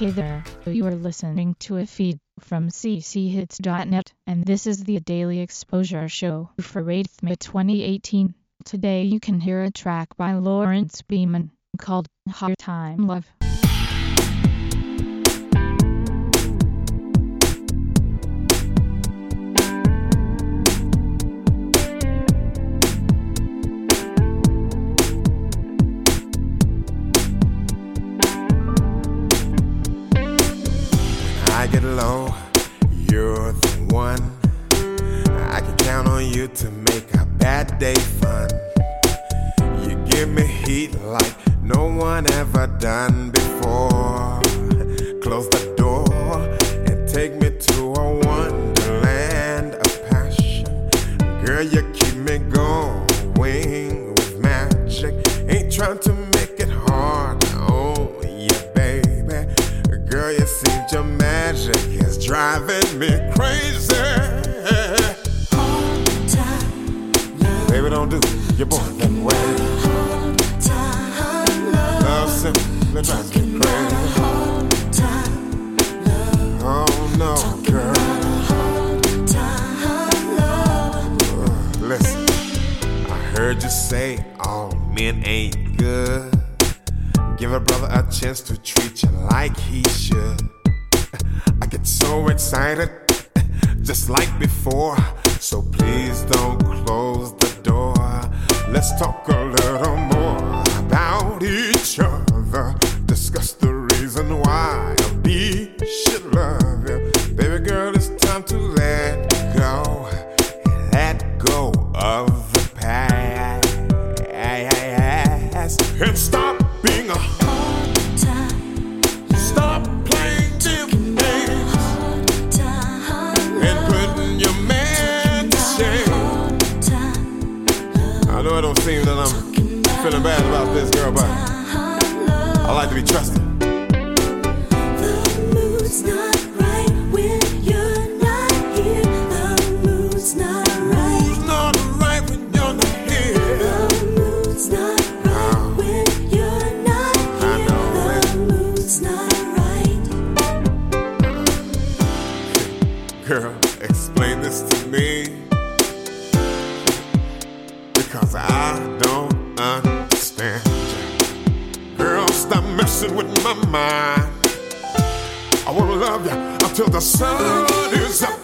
Hey there, you are listening to a feed from cchits.net, and this is the Daily Exposure Show for 8th May 2018. Today you can hear a track by Lawrence Beeman called Hard Time Love. On you to make a bad day fun. You give me heat like no one ever done before. Close the door and take me to a wonderland of passion. Girl, you keep me going with magic. Ain't trying to make it hard on you, baby. Girl, you see your magic is driving me crazy. Don't do your boy that way. Love simply drives me crazy. Oh no, girl. Uh, Listen, I heard you say all men ain't good. Give a brother a chance to treat you like he should. I get so excited, just like before. So please don't close the door. Let's talk a little more about each other. Discuss the reason why we should love you. Baby girl, it's time to let go. Let go of the past. And stop I don't seem that I'm feeling bad about this girl, but I like to be trusted. It's not right when you're not here. I know it. Girl, explain this to me. Because I don't understand. Girl, stop messing with my mind. I wanna love you until the sun is up.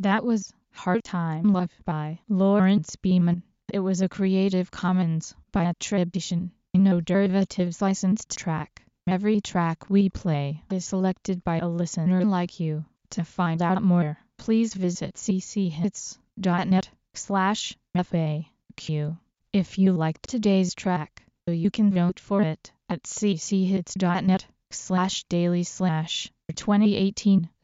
That was Hard Time Love by Lawrence Beeman. It was a Creative Commons by attribution, no derivatives licensed track. Every track we play is selected by a listener like you. To find out more, please visit cchits.net slash FAQ. If you liked today's track, you can vote for it at cchits.net slash daily slash 2018